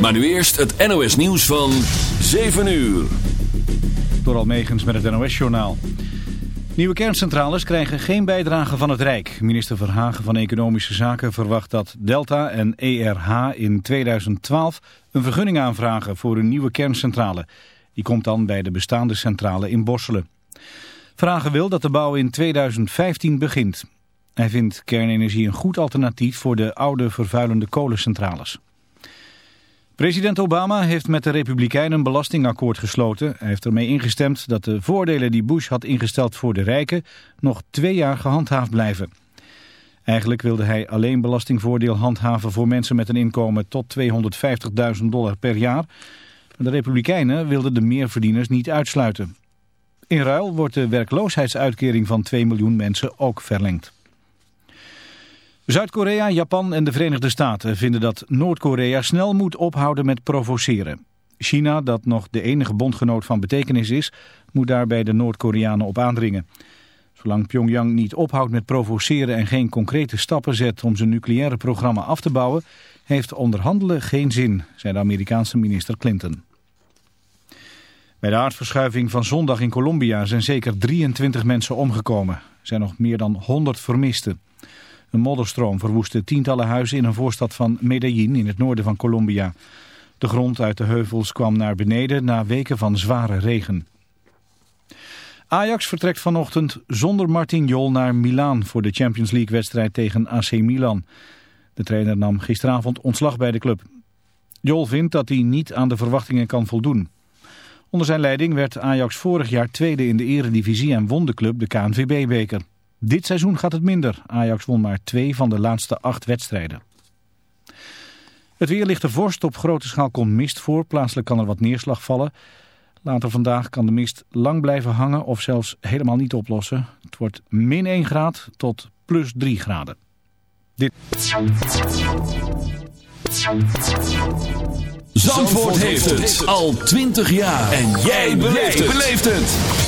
Maar nu eerst het NOS nieuws van 7 uur. Door Almegens met het NOS-journaal. Nieuwe kerncentrales krijgen geen bijdrage van het Rijk. Minister Verhagen van Economische Zaken verwacht dat Delta en ERH in 2012 een vergunning aanvragen voor een nieuwe kerncentrale. Die komt dan bij de bestaande centrale in Borselen. Vragen wil dat de bouw in 2015 begint. Hij vindt kernenergie een goed alternatief voor de oude vervuilende kolencentrales. President Obama heeft met de Republikeinen een belastingakkoord gesloten. Hij heeft ermee ingestemd dat de voordelen die Bush had ingesteld voor de rijken nog twee jaar gehandhaafd blijven. Eigenlijk wilde hij alleen belastingvoordeel handhaven voor mensen met een inkomen tot 250.000 dollar per jaar. De Republikeinen wilden de meerverdieners niet uitsluiten. In ruil wordt de werkloosheidsuitkering van 2 miljoen mensen ook verlengd. Zuid-Korea, Japan en de Verenigde Staten vinden dat Noord-Korea snel moet ophouden met provoceren. China, dat nog de enige bondgenoot van betekenis is, moet daarbij de Noord-Koreanen op aandringen. Zolang Pyongyang niet ophoudt met provoceren en geen concrete stappen zet om zijn nucleaire programma af te bouwen, heeft onderhandelen geen zin, zei de Amerikaanse minister Clinton. Bij de aardverschuiving van zondag in Colombia zijn zeker 23 mensen omgekomen. Er zijn nog meer dan 100 vermisten. Een modderstroom verwoestte tientallen huizen in een voorstad van Medellin in het noorden van Colombia. De grond uit de heuvels kwam naar beneden na weken van zware regen. Ajax vertrekt vanochtend zonder Martin Jol naar Milaan voor de Champions League wedstrijd tegen AC Milan. De trainer nam gisteravond ontslag bij de club. Jol vindt dat hij niet aan de verwachtingen kan voldoen. Onder zijn leiding werd Ajax vorig jaar tweede in de eredivisie en won de club de KNVB-beker. Dit seizoen gaat het minder. Ajax won maar twee van de laatste acht wedstrijden. Het weer ligt de vorst. Op grote schaal komt mist voor. Plaatselijk kan er wat neerslag vallen. Later vandaag kan de mist lang blijven hangen of zelfs helemaal niet oplossen. Het wordt min 1 graad tot plus 3 graden. Dit... Zandvoort heeft het al 20 jaar. En jij beleeft het.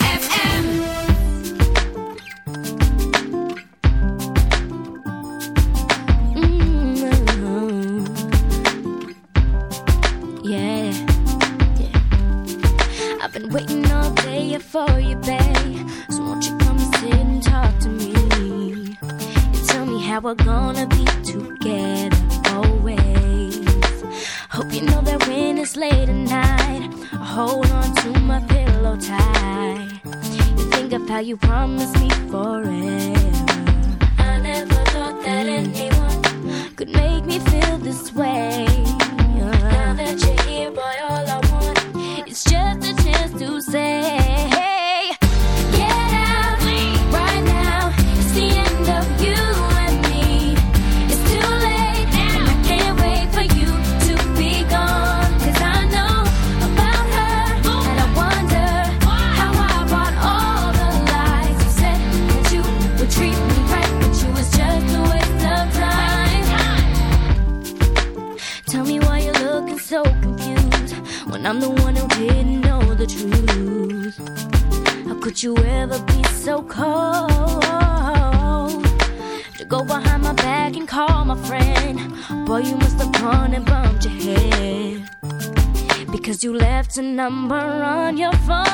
left a number on your phone.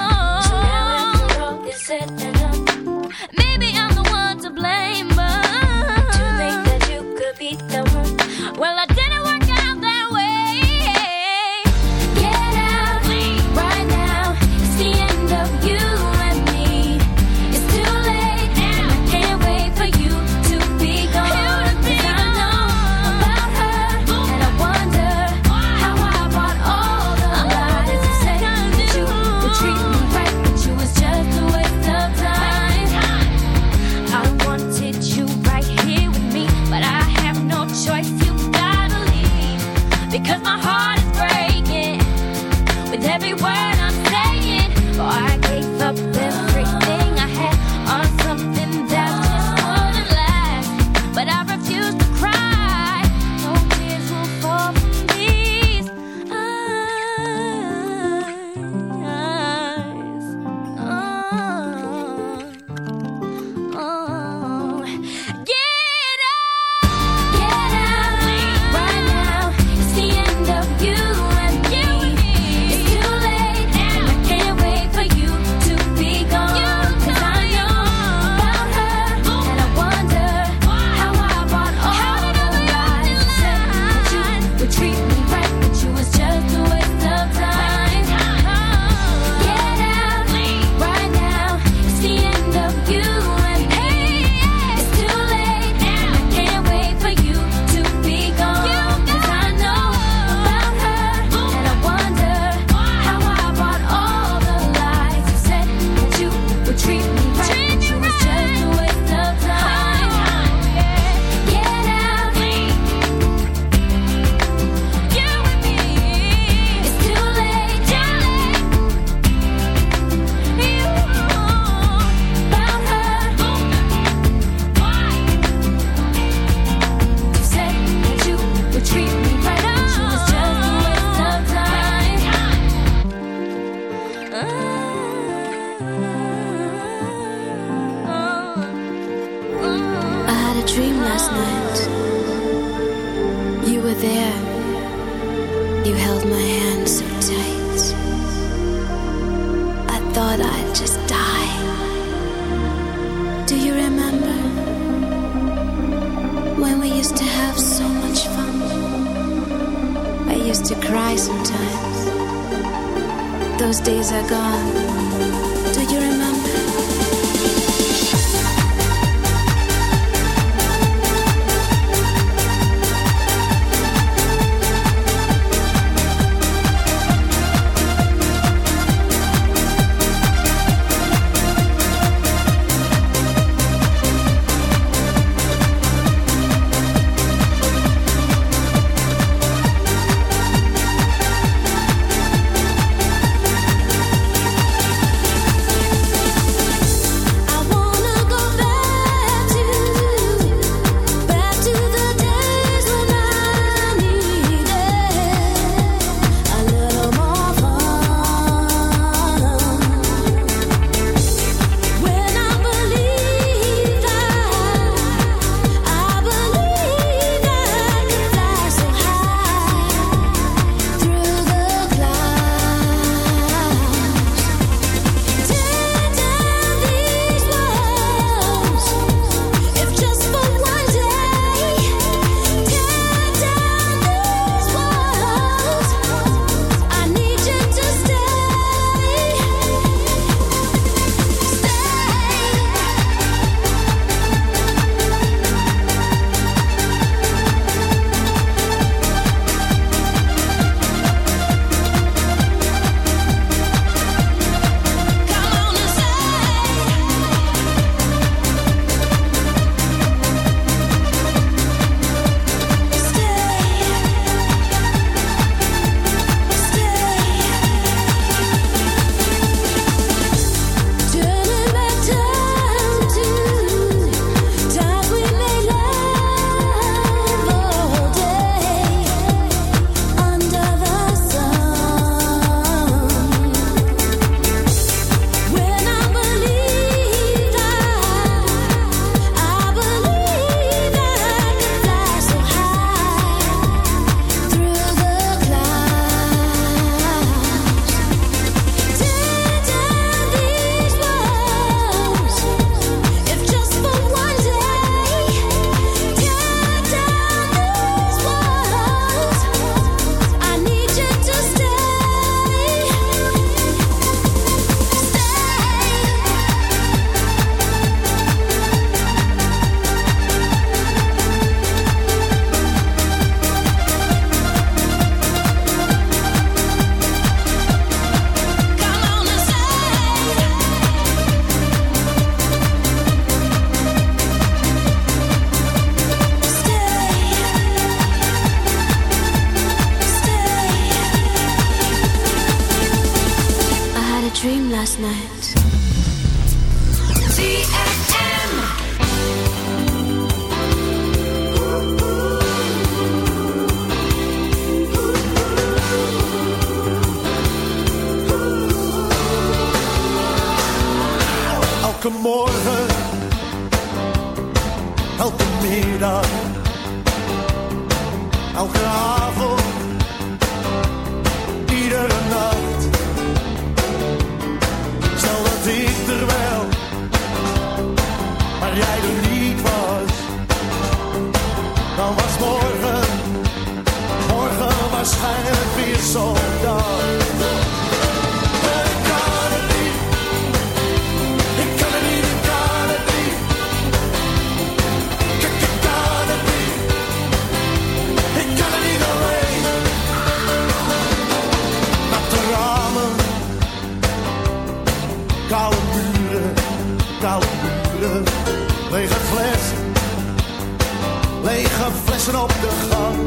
lege flessen op de gang.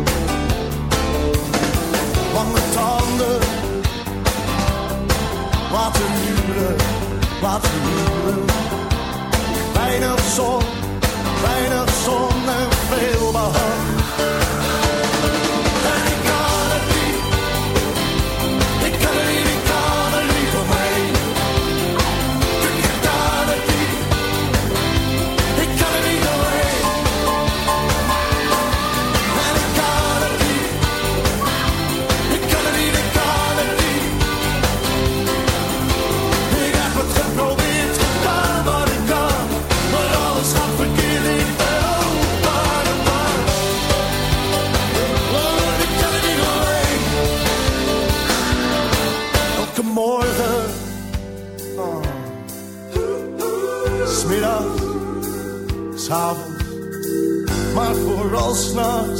Lange tanden, watermuren, watermuren. Weinig zon, weinig zon en veel behang. Vooralsnachts. Vooralsnachts.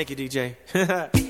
Thank you, DJ.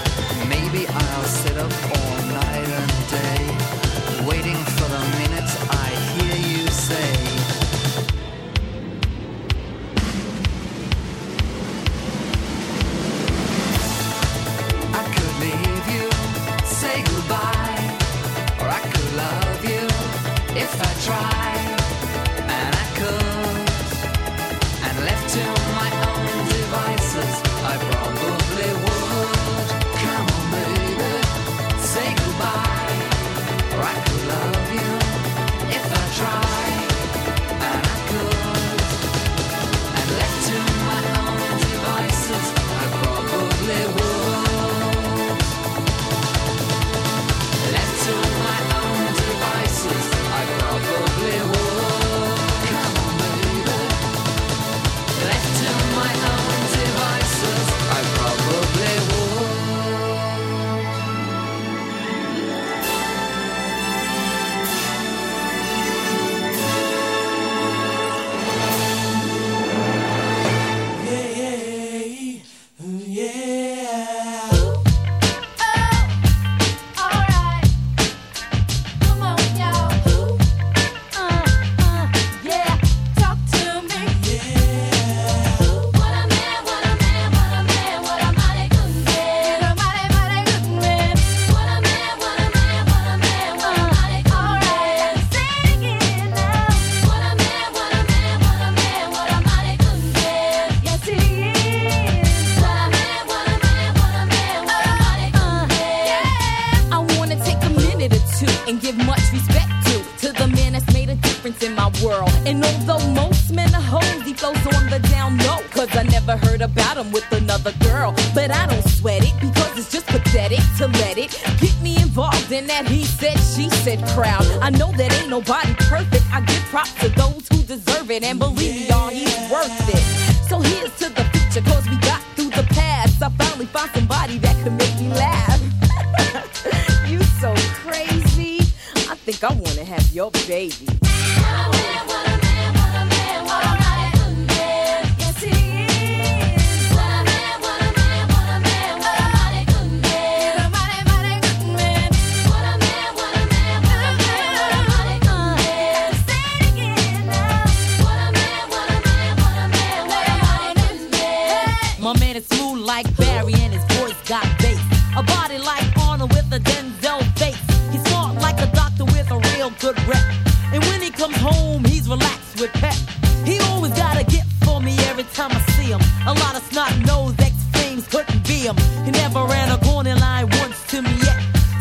Maybe I'll sit up all it. Him. He never ran a corner line once to me yet.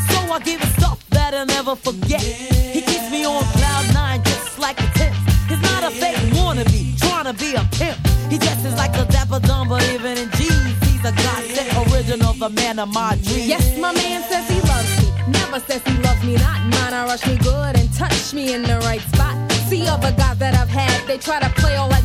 So I give him stuff that I'll never forget. He keeps me on cloud nine just like a tip. He's not a fake wannabe, trying to be a pimp. He dresses like a dapper dumb, but even in jeans, he's a godsend original, the man of my dreams. Yes, my man says he loves me. Never says he loves me not. Mine, I rush me good and touch me in the right spot. See other guys that I've had, they try to play all like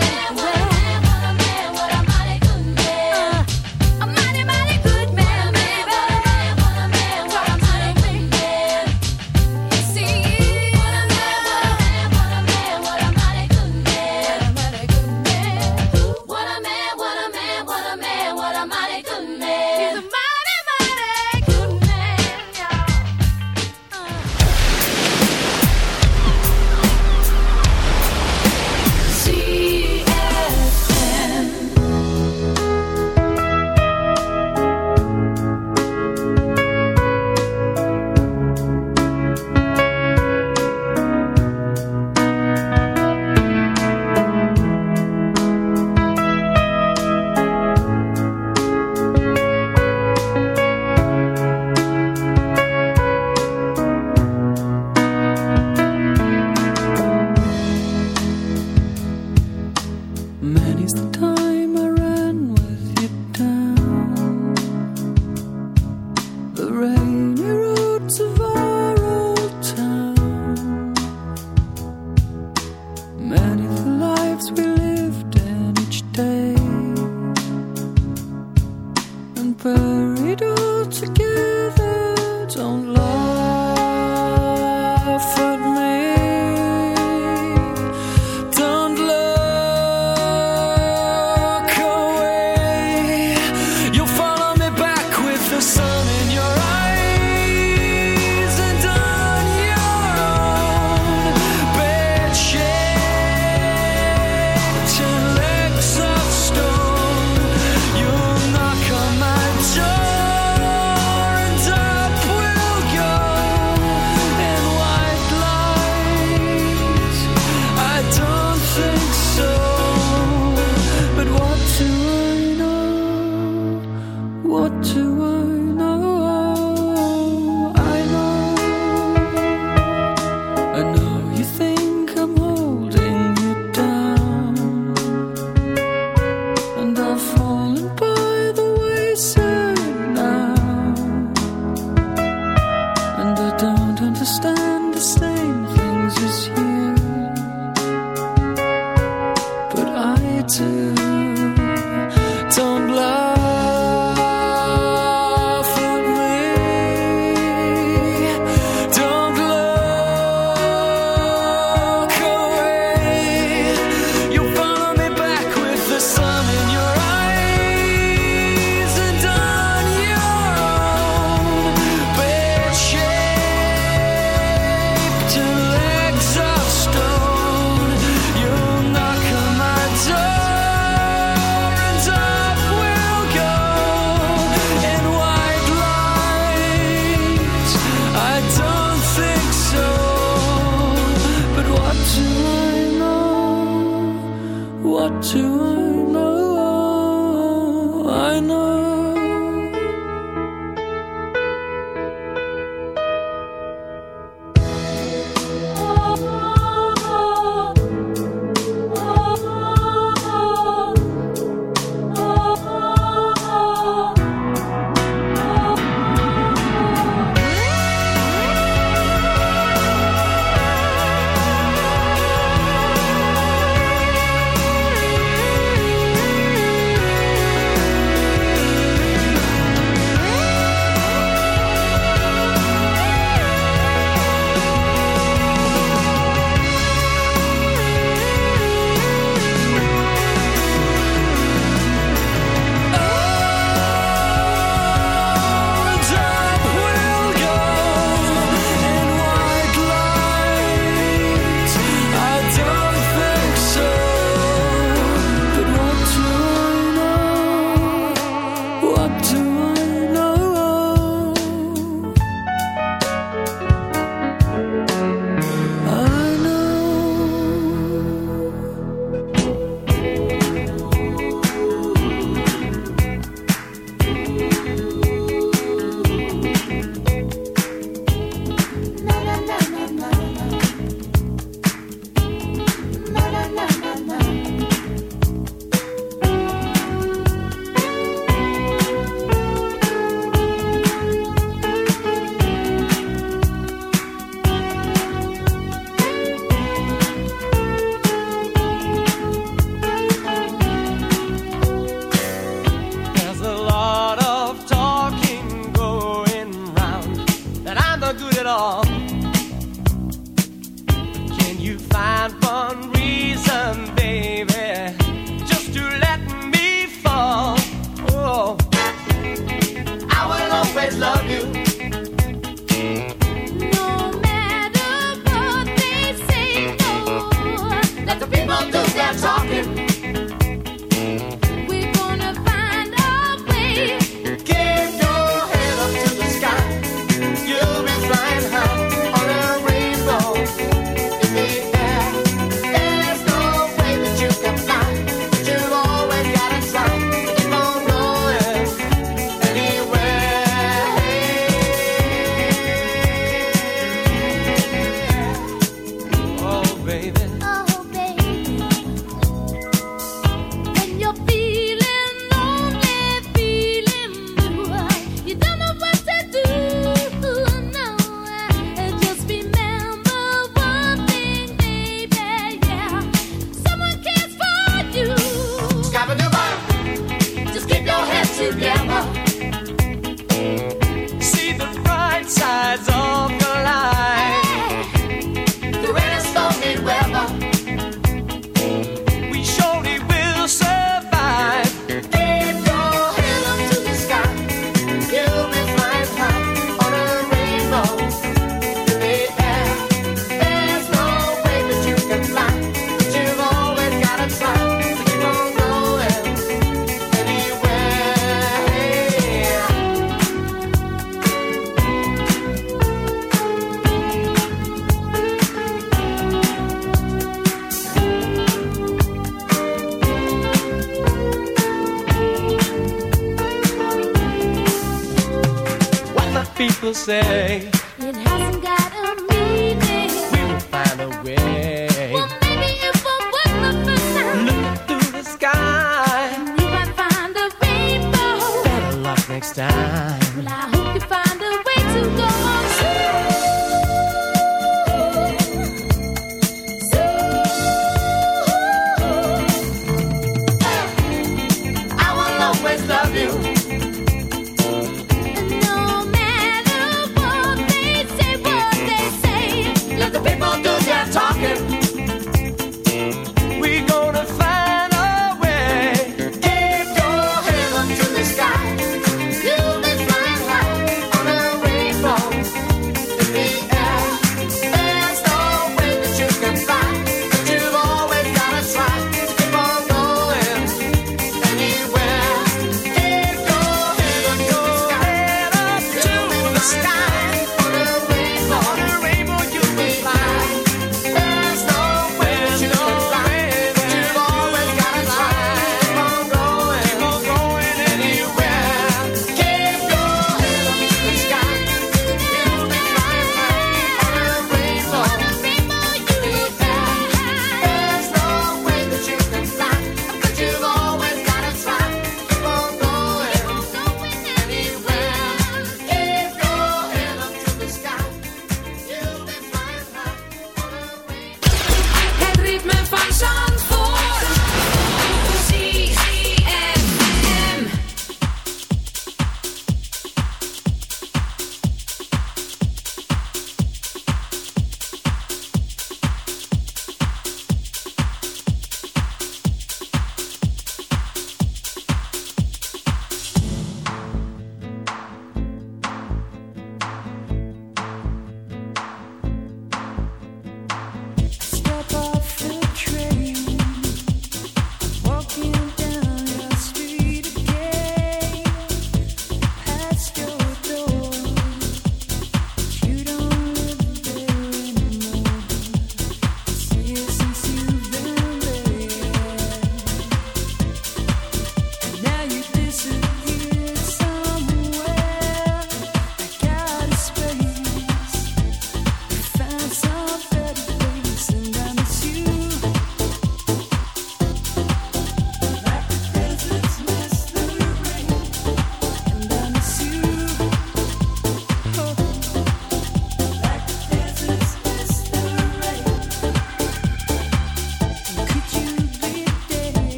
Time.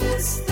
A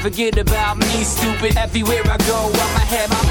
forget about me, stupid. Everywhere I go, I'ma have my